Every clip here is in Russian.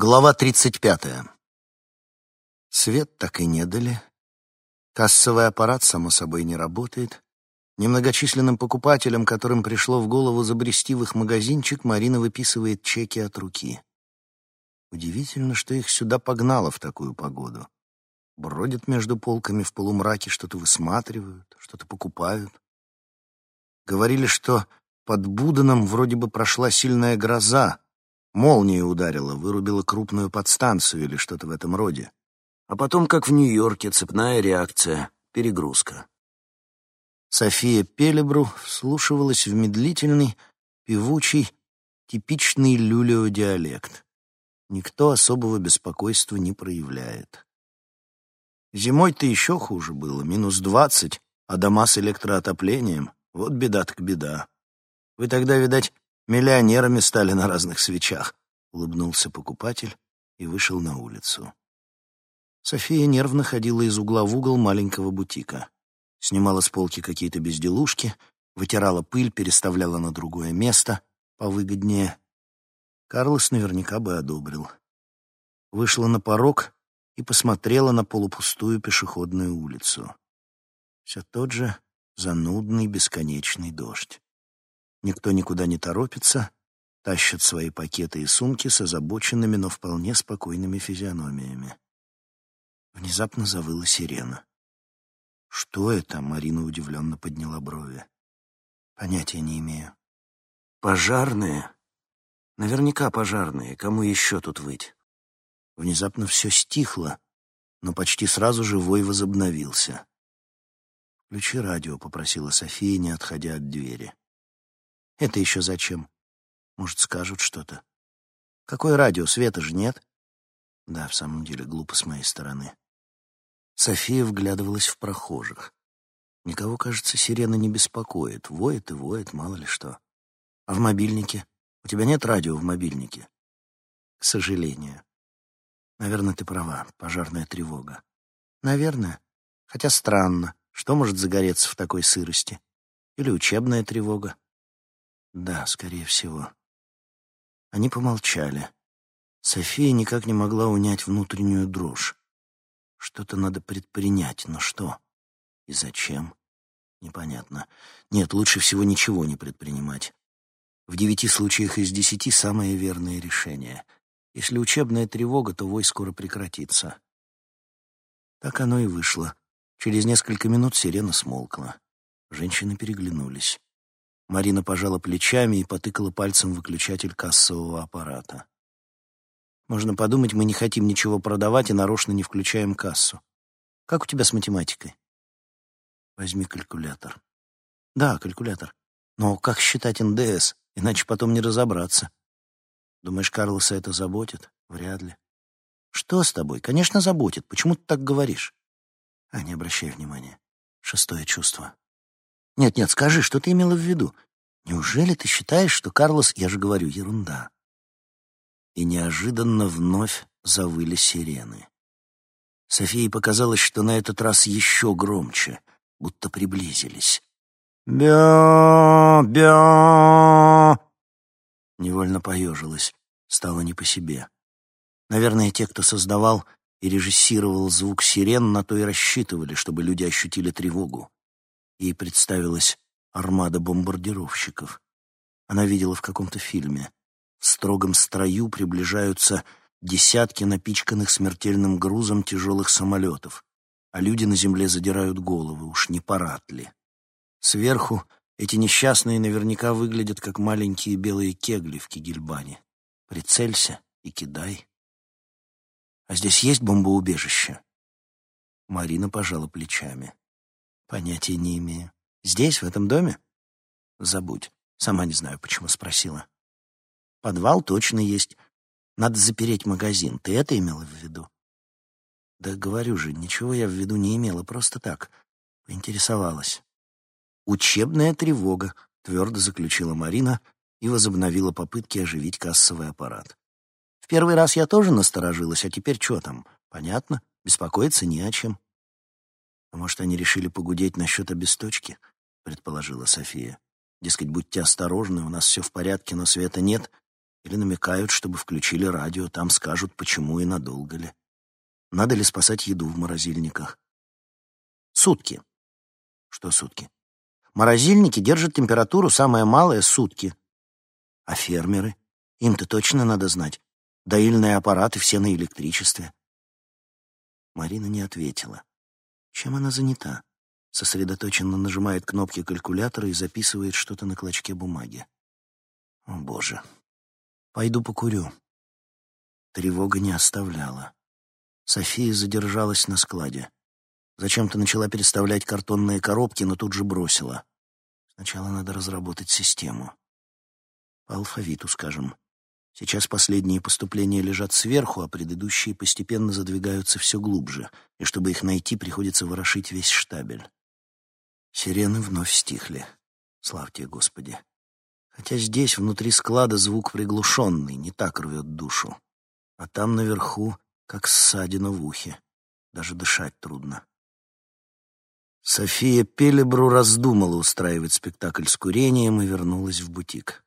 Глава 35. Свет так и не дали. Кассовый аппарат, само собой, не работает. Немногочисленным покупателям, которым пришло в голову забрести в их магазинчик, Марина выписывает чеки от руки. Удивительно, что их сюда погнало в такую погоду. Бродят между полками в полумраке, что-то высматривают, что-то покупают. Говорили, что под Буданом вроде бы прошла сильная гроза, Молния ударила, вырубила крупную подстанцию или что-то в этом роде. А потом, как в Нью-Йорке, цепная реакция, перегрузка. София Пелебру вслушивалась в медлительный, певучий, типичный люлео-диалект. Никто особого беспокойства не проявляет. Зимой-то еще хуже было, минус двадцать, а дома с электроотоплением — вот беда так беда. Вы тогда, видать, Миллионерами стали на разных свечах, улыбнулся покупатель и вышел на улицу. София нервно ходила из угла в угол маленького бутика. Снимала с полки какие-то безделушки, вытирала пыль, переставляла на другое место, повыгоднее. Карлос наверняка бы одобрил. Вышла на порог и посмотрела на полупустую пешеходную улицу. Все тот же занудный бесконечный дождь. Никто никуда не торопится, тащат свои пакеты и сумки с озабоченными, но вполне спокойными физиономиями. Внезапно завыла сирена. «Что это?» — Марина удивленно подняла брови. «Понятия не имею». «Пожарные?» «Наверняка пожарные. Кому еще тут выть?» Внезапно все стихло, но почти сразу же вой возобновился. «Включи радио», — попросила София, не отходя от двери. Это еще зачем? Может, скажут что-то? Какое радио? Света же нет? Да, в самом деле, глупо с моей стороны. София вглядывалась в прохожих. Никого, кажется, сирена не беспокоит. Воет и воет, мало ли что. А в мобильнике? У тебя нет радио в мобильнике? К сожалению. Наверное, ты права. Пожарная тревога. Наверное. Хотя странно. Что может загореться в такой сырости? Или учебная тревога? Да, скорее всего. Они помолчали. София никак не могла унять внутреннюю дрожь. Что-то надо предпринять, но что? И зачем? Непонятно. Нет, лучше всего ничего не предпринимать. В девяти случаях из десяти самое верное решение. Если учебная тревога, то вой скоро прекратится. Так оно и вышло. Через несколько минут сирена смолкла. Женщины переглянулись. Марина пожала плечами и потыкала пальцем выключатель кассового аппарата. Можно подумать, мы не хотим ничего продавать и нарочно не включаем кассу. Как у тебя с математикой? Возьми калькулятор. Да, калькулятор. Но как считать НДС? Иначе потом не разобраться. Думаешь, Карлоса это заботит? Вряд ли. Что с тобой? Конечно, заботит. Почему ты так говоришь? А, не обращай внимания. Шестое чувство. Нет-нет, скажи, что ты имела в виду? Неужели ты считаешь, что Карлос, я же говорю, ерунда? И неожиданно вновь завыли сирены. Софии показалось, что на этот раз еще громче, будто приблизились. «Бя-бя!» Невольно поежилась, стало не по себе. Наверное, те, кто создавал и режиссировал звук сирен, на то и рассчитывали, чтобы люди ощутили тревогу. Ей представилась армада бомбардировщиков. Она видела в каком-то фильме. В строгом строю приближаются десятки напичканных смертельным грузом тяжелых самолетов, а люди на земле задирают головы, уж не парад ли. Сверху эти несчастные наверняка выглядят как маленькие белые кегли в Кигельбане. Прицелься и кидай. А здесь есть бомбоубежище? Марина пожала плечами. Понятия не имею. Здесь, в этом доме? Забудь. Сама не знаю, почему спросила. Подвал точно есть. Надо запереть магазин. Ты это имела в виду? Да говорю же, ничего я в виду не имела, просто так. Поинтересовалась. Учебная тревога, твердо заключила Марина и возобновила попытки оживить кассовый аппарат. В первый раз я тоже насторожилась, а теперь что там? Понятно, беспокоиться не о чем. А может, они решили погудеть насчет обесточки? Предположила София. Дескать, будьте осторожны, у нас все в порядке, но света нет, Или намекают, чтобы включили радио, там скажут, почему и надолго ли. Надо ли спасать еду в морозильниках. Сутки. Что сутки? Морозильники держат температуру самое малое сутки. А фермеры? Им-то точно надо знать. Доильные аппараты все на электричестве. Марина не ответила. Чем она занята? Сосредоточенно нажимает кнопки калькулятора и записывает что-то на клочке бумаги. О, Боже. Пойду покурю. Тревога не оставляла. София задержалась на складе. Зачем-то начала переставлять картонные коробки, но тут же бросила. Сначала надо разработать систему. По алфавиту, скажем. Сейчас последние поступления лежат сверху, а предыдущие постепенно задвигаются все глубже, и чтобы их найти, приходится ворошить весь штабель. Сирены вновь стихли. Славьте Господи. Хотя здесь, внутри склада, звук приглушенный, не так рвет душу. А там наверху, как ссадина в ухе. Даже дышать трудно. София Пелебру раздумала устраивать спектакль с курением и вернулась в бутик.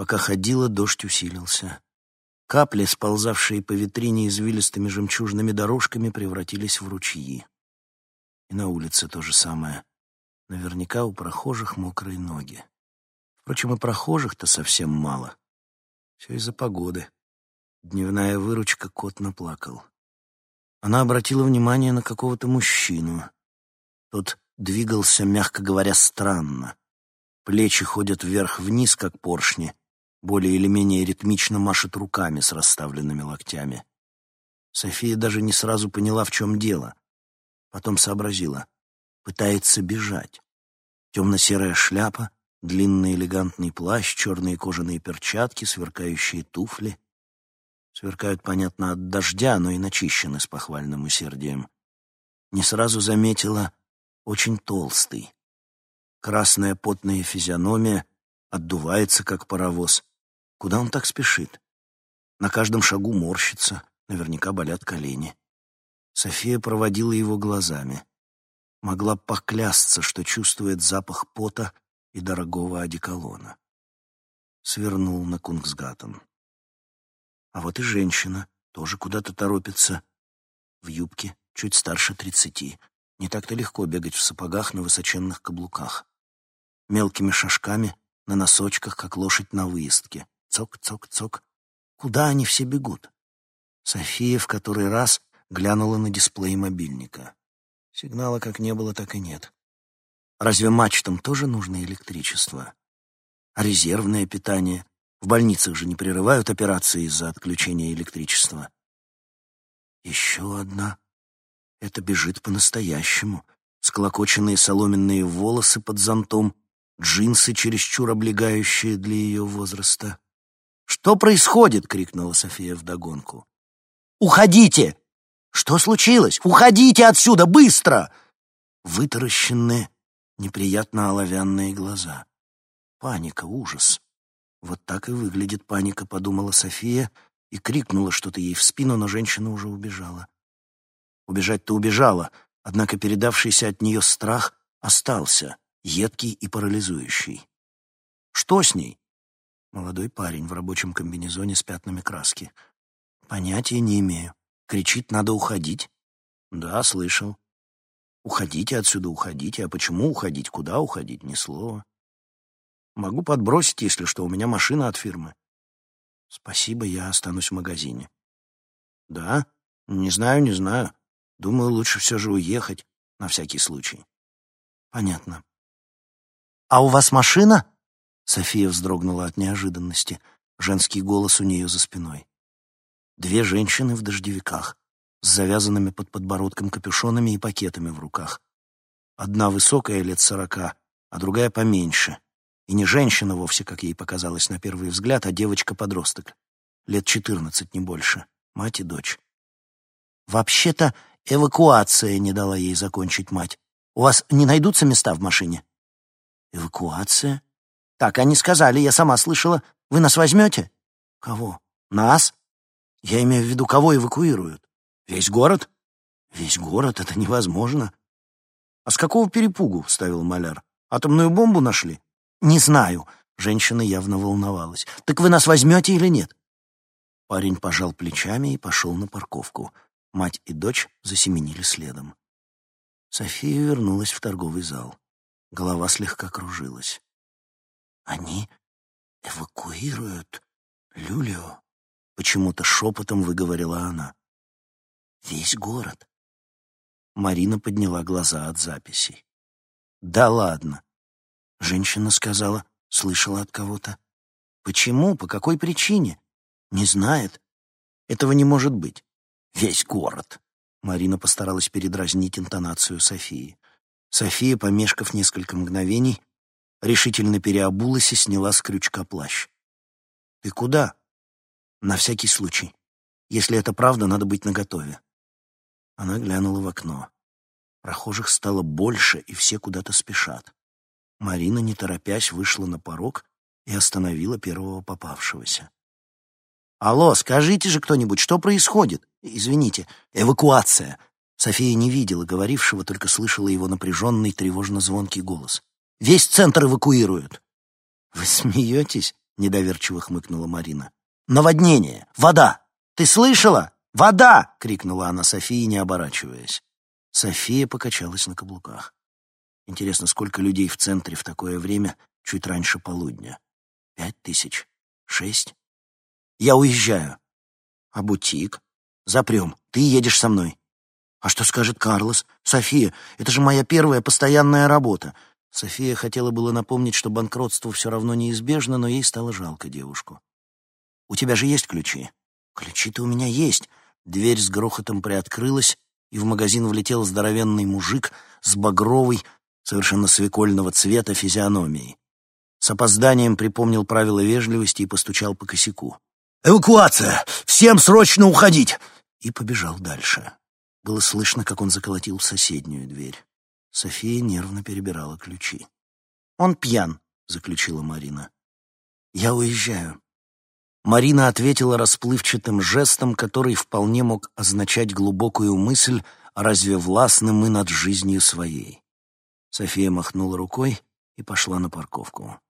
Пока ходила, дождь усилился. Капли, сползавшие по витрине извилистыми жемчужными дорожками, превратились в ручьи. И на улице то же самое. Наверняка у прохожих мокрые ноги. Впрочем, и прохожих-то совсем мало. Все из-за погоды. Дневная выручка кот наплакал. Она обратила внимание на какого-то мужчину. Тот двигался, мягко говоря, странно. Плечи ходят вверх-вниз, как поршни, более или менее ритмично машет руками с расставленными локтями. София даже не сразу поняла, в чем дело. Потом сообразила пытается бежать. Темно-серая шляпа, длинный элегантный плащ, черные кожаные перчатки, сверкающие туфли. Сверкают, понятно, от дождя, но и начищены с похвальным усердием. Не сразу заметила очень толстый. Красная потная физиономия отдувается, как паровоз. Куда он так спешит? На каждом шагу морщится, наверняка болят колени. София проводила его глазами могла поклясться, что чувствует запах пота и дорогого одеколона. Свернул на Кунгсгаттен. А вот и женщина, тоже куда-то торопится. В юбке, чуть старше тридцати. Не так-то легко бегать в сапогах на высоченных каблуках. Мелкими шажками, на носочках, как лошадь на выездке. Цок-цок-цок. Куда они все бегут? София в который раз глянула на дисплей мобильника. Сигнала как не было, так и нет. Разве мачтам тоже нужно электричество? А резервное питание? В больницах же не прерывают операции из-за отключения электричества. Еще одна. Это бежит по-настоящему. Склокоченные соломенные волосы под зонтом, джинсы, чересчур облегающие для ее возраста. «Что происходит?» — крикнула София вдогонку. «Уходите!» «Что случилось? Уходите отсюда, быстро!» Вытаращенные, неприятно оловянные глаза. Паника, ужас. Вот так и выглядит паника, подумала София и крикнула что-то ей в спину, но женщина уже убежала. Убежать-то убежала, однако передавшийся от нее страх остался, едкий и парализующий. «Что с ней?» Молодой парень в рабочем комбинезоне с пятнами краски. «Понятия не имею. Кричит, надо уходить. Да, слышал. Уходите отсюда, уходите. А почему уходить? Куда уходить? Ни слова. Могу подбросить, если что. У меня машина от фирмы. Спасибо, я останусь в магазине. Да? Не знаю, не знаю. Думаю, лучше все же уехать, на всякий случай. Понятно. А у вас машина? София вздрогнула от неожиданности. Женский голос у нее за спиной. Две женщины в дождевиках, с завязанными под подбородком капюшонами и пакетами в руках. Одна высокая, лет сорока, а другая поменьше. И не женщина вовсе, как ей показалось на первый взгляд, а девочка-подросток. Лет четырнадцать, не больше. Мать и дочь. «Вообще-то эвакуация не дала ей закончить мать. У вас не найдутся места в машине?» «Эвакуация?» «Так они сказали, я сама слышала. Вы нас возьмете?» «Кого?» «Нас?» Я имею в виду, кого эвакуируют? Весь город? Весь город — это невозможно. А с какого перепугу? — вставил маляр. Атомную бомбу нашли? Не знаю. Женщина явно волновалась. «Так вы нас возьмете или нет?» Парень пожал плечами и пошел на парковку. Мать и дочь засеменили следом. София вернулась в торговый зал. Голова слегка кружилась. «Они эвакуируют Люлио?» — почему-то шепотом выговорила она. «Весь город». Марина подняла глаза от записей. «Да ладно!» Женщина сказала, слышала от кого-то. «Почему? По какой причине?» «Не знает. Этого не может быть. Весь город». Марина постаралась передразнить интонацию Софии. София, помешков несколько мгновений, решительно переобулась и сняла с крючка плащ. «Ты куда?» «На всякий случай. Если это правда, надо быть наготове». Она глянула в окно. Прохожих стало больше, и все куда-то спешат. Марина, не торопясь, вышла на порог и остановила первого попавшегося. «Алло, скажите же кто-нибудь, что происходит? Извините, эвакуация!» София не видела говорившего, только слышала его напряженный, тревожно-звонкий голос. «Весь центр эвакуируют!» «Вы смеетесь?» — недоверчиво хмыкнула Марина. «Наводнение! Вода! Ты слышала? Вода!» — крикнула она Софии, не оборачиваясь. София покачалась на каблуках. Интересно, сколько людей в центре в такое время, чуть раньше полудня? Пять тысяч? Шесть? Я уезжаю. А бутик? Запрем. Ты едешь со мной. А что скажет Карлос? София, это же моя первая постоянная работа. София хотела было напомнить, что банкротство все равно неизбежно, но ей стало жалко девушку. «У тебя же есть ключи?» «Ключи-то у меня есть». Дверь с грохотом приоткрылась, и в магазин влетел здоровенный мужик с багровой, совершенно свекольного цвета физиономией. С опозданием припомнил правила вежливости и постучал по косяку. «Эвакуация! Всем срочно уходить!» И побежал дальше. Было слышно, как он заколотил соседнюю дверь. София нервно перебирала ключи. «Он пьян», — заключила Марина. «Я уезжаю». Марина ответила расплывчатым жестом, который вполне мог означать глубокую мысль, разве властны мы над жизнью своей. София махнула рукой и пошла на парковку.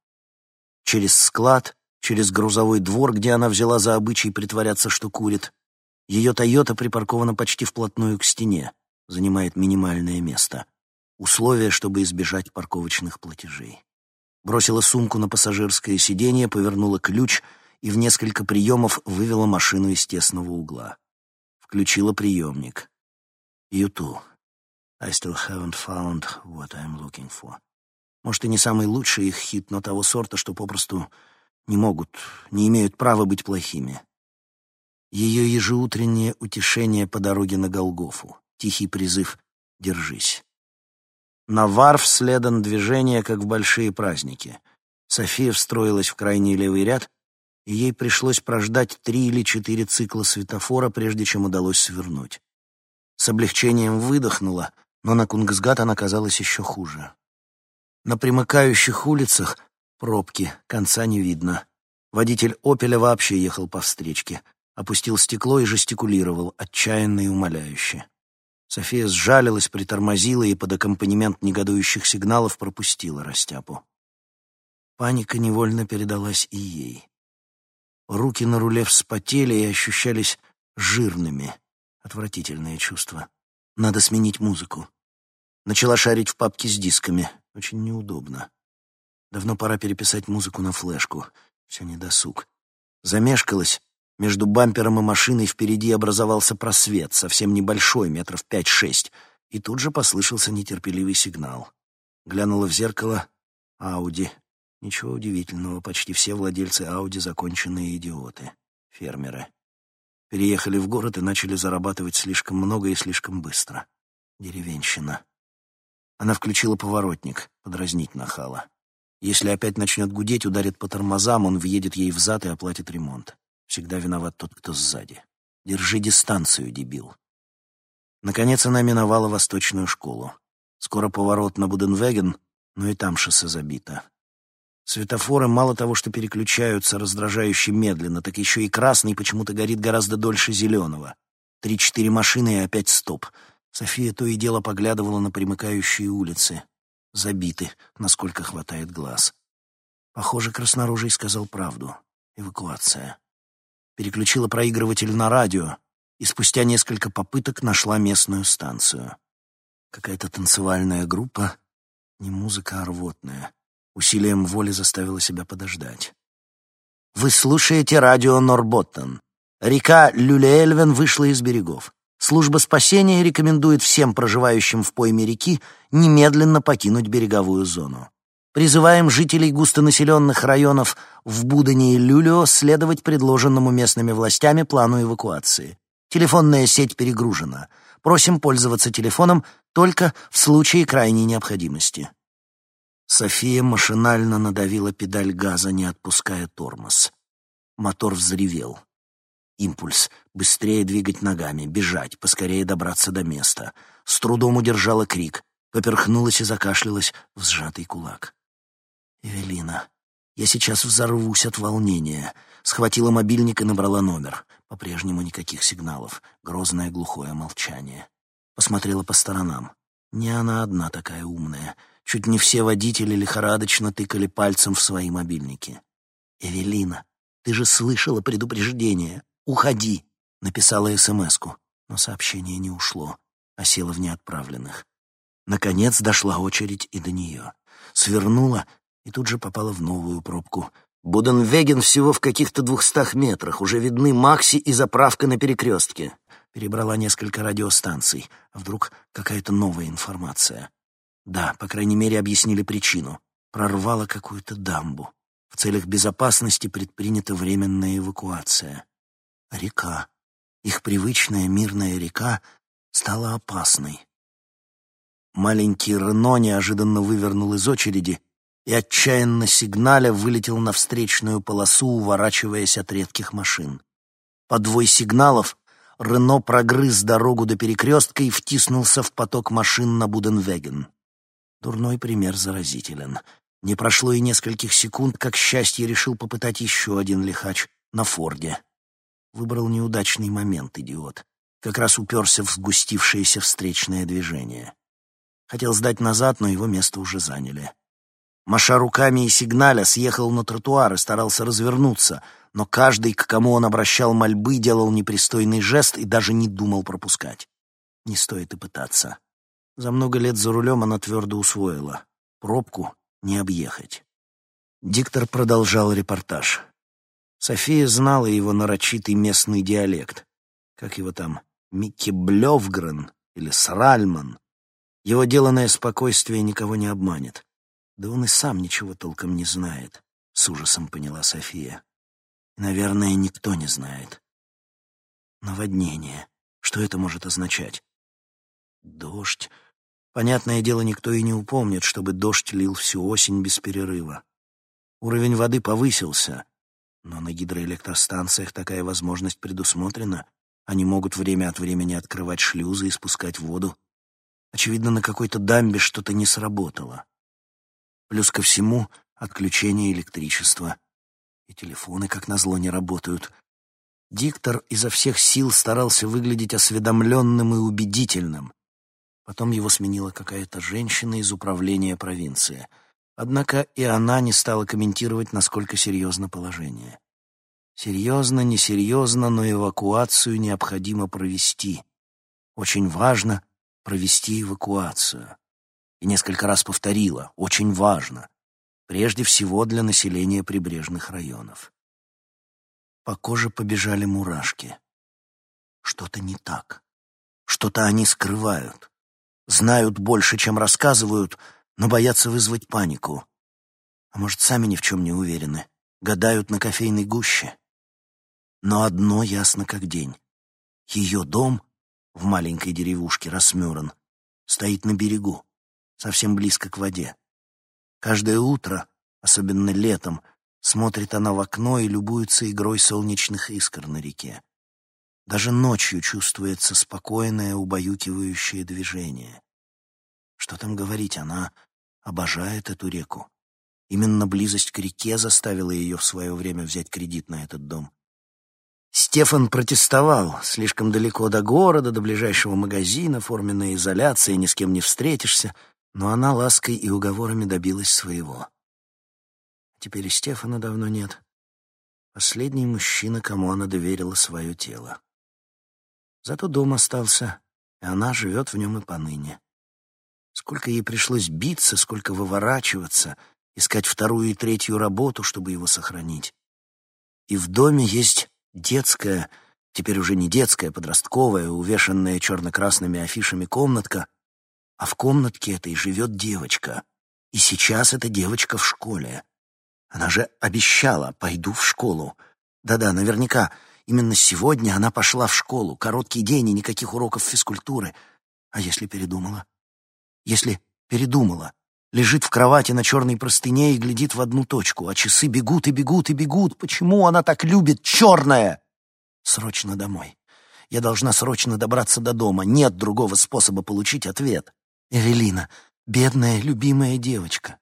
Через склад, через грузовой двор, где она взяла за обычай притворяться, что курит, ее «Тойота» припаркована почти вплотную к стене, занимает минимальное место. Условие, чтобы избежать парковочных платежей. Бросила сумку на пассажирское сиденье, повернула ключ — и в несколько приемов вывела машину из тесного угла. Включила приемник. Юту. I still haven't found what I'm looking for. Может, и не самый лучший их хит, но того сорта, что попросту не могут, не имеют права быть плохими. Ее ежеутреннее утешение по дороге на Голгофу. Тихий призыв «Держись». На варф следом движение, как в большие праздники. София встроилась в крайний левый ряд и ей пришлось прождать три или четыре цикла светофора, прежде чем удалось свернуть. С облегчением выдохнула, но на Кунгсгат она казалась еще хуже. На примыкающих улицах пробки, конца не видно. Водитель «Опеля» вообще ехал по встречке, опустил стекло и жестикулировал, отчаянно и умоляюще. София сжалилась, притормозила и под аккомпанемент негодующих сигналов пропустила растяпу. Паника невольно передалась и ей. Руки на руле вспотели и ощущались жирными. Отвратительное чувство. Надо сменить музыку. Начала шарить в папке с дисками. Очень неудобно. Давно пора переписать музыку на флешку. Все не досуг. Замешкалась. Между бампером и машиной впереди образовался просвет, совсем небольшой, метров пять-шесть. И тут же послышался нетерпеливый сигнал. Глянула в зеркало. Ауди. Ничего удивительного, почти все владельцы Ауди законченные идиоты, фермеры. Переехали в город и начали зарабатывать слишком много и слишком быстро. Деревенщина. Она включила поворотник, подразнить нахала. Если опять начнет гудеть, ударит по тормозам, он въедет ей в зад и оплатит ремонт. Всегда виноват тот, кто сзади. Держи дистанцию, дебил. Наконец она миновала восточную школу. Скоро поворот на Буденвеген, но и там шоссе забито. Светофоры мало того, что переключаются раздражающе медленно, так еще и красный почему-то горит гораздо дольше зеленого. Три-четыре машины и опять стоп. София то и дело поглядывала на примыкающие улицы. Забиты, насколько хватает глаз. Похоже, красноружий сказал правду. Эвакуация. Переключила проигрыватель на радио и спустя несколько попыток нашла местную станцию. Какая-то танцевальная группа, не музыка, а рвотная. Усилием воли заставила себя подождать. Вы слушаете радио Норботтон. Река Люлеэльвен вышла из берегов. Служба спасения рекомендует всем проживающим в пойме реки немедленно покинуть береговую зону. Призываем жителей густонаселенных районов в Будане и Люлио следовать предложенному местными властями плану эвакуации. Телефонная сеть перегружена. Просим пользоваться телефоном только в случае крайней необходимости. София машинально надавила педаль газа, не отпуская тормоз. Мотор взревел. Импульс. Быстрее двигать ногами, бежать, поскорее добраться до места. С трудом удержала крик. Поперхнулась и закашлялась в сжатый кулак. «Эвелина, я сейчас взорвусь от волнения». Схватила мобильник и набрала номер. По-прежнему никаких сигналов. Грозное глухое молчание. Посмотрела по сторонам. Не она одна такая умная. Чуть не все водители лихорадочно тыкали пальцем в свои мобильники. «Эвелина, ты же слышала предупреждение. Уходи!» Написала СМС-ку, но сообщение не ушло, а село в неотправленных. Наконец дошла очередь и до нее. Свернула и тут же попала в новую пробку. Буденвеген всего в каких-то двухстах метрах. Уже видны Макси и заправка на перекрестке. Перебрала несколько радиостанций. А вдруг какая-то новая информация? Да, по крайней мере, объяснили причину. Прорвала какую-то дамбу. В целях безопасности предпринята временная эвакуация. Река. Их привычная мирная река стала опасной. Маленький Рено неожиданно вывернул из очереди и, отчаянно сигналя, вылетел на встречную полосу, уворачиваясь от редких машин. Подвой сигналов Рено прогрыз дорогу до перекрестка и втиснулся в поток машин на Буденвеген. Дурной пример заразителен. Не прошло и нескольких секунд, как счастье решил попытать еще один лихач на Форде. Выбрал неудачный момент, идиот. Как раз уперся в сгустившееся встречное движение. Хотел сдать назад, но его место уже заняли. Маша руками и сигналя съехал на тротуар и старался развернуться, но каждый, к кому он обращал мольбы, делал непристойный жест и даже не думал пропускать. Не стоит и пытаться. За много лет за рулем она твердо усвоила. Пробку не объехать. Диктор продолжал репортаж. София знала его нарочитый местный диалект. Как его там? Микки Блевгрен или Сральман. Его деланное спокойствие никого не обманет. Да он и сам ничего толком не знает, с ужасом поняла София. Наверное, никто не знает. Наводнение. Что это может означать? Дождь. Понятное дело, никто и не упомнит, чтобы дождь лил всю осень без перерыва. Уровень воды повысился, но на гидроэлектростанциях такая возможность предусмотрена. Они могут время от времени открывать шлюзы и спускать воду. Очевидно, на какой-то дамбе что-то не сработало. Плюс ко всему отключение электричества. И телефоны, как назло, не работают. Диктор изо всех сил старался выглядеть осведомленным и убедительным. Потом его сменила какая-то женщина из управления провинции. Однако и она не стала комментировать, насколько серьезно положение. Серьезно, несерьезно, но эвакуацию необходимо провести. Очень важно провести эвакуацию и несколько раз повторила «очень важно», прежде всего для населения прибрежных районов. По коже побежали мурашки. Что-то не так. Что-то они скрывают. Знают больше, чем рассказывают, но боятся вызвать панику. А может, сами ни в чем не уверены. Гадают на кофейной гуще. Но одно ясно как день. Ее дом в маленькой деревушке Расмюрен стоит на берегу совсем близко к воде. Каждое утро, особенно летом, смотрит она в окно и любуется игрой солнечных искр на реке. Даже ночью чувствуется спокойное, убаюкивающее движение. Что там говорить, она обожает эту реку. Именно близость к реке заставила ее в свое время взять кредит на этот дом. Стефан протестовал. Слишком далеко до города, до ближайшего магазина, форменная изоляция, ни с кем не встретишься — но она лаской и уговорами добилась своего. Теперь и Стефана давно нет. Последний мужчина, кому она доверила свое тело. Зато дом остался, и она живет в нем и поныне. Сколько ей пришлось биться, сколько выворачиваться, искать вторую и третью работу, чтобы его сохранить. И в доме есть детская, теперь уже не детская, подростковая, увешанная черно-красными афишами комнатка, а в комнатке этой живет девочка. И сейчас эта девочка в школе. Она же обещала «пойду в школу». Да-да, наверняка, именно сегодня она пошла в школу. Короткий день и никаких уроков физкультуры. А если передумала? Если передумала, лежит в кровати на черной простыне и глядит в одну точку, а часы бегут и бегут и бегут. Почему она так любит черное? Срочно домой. Я должна срочно добраться до дома. Нет другого способа получить ответ. Эвелина, бедная, любимая девочка.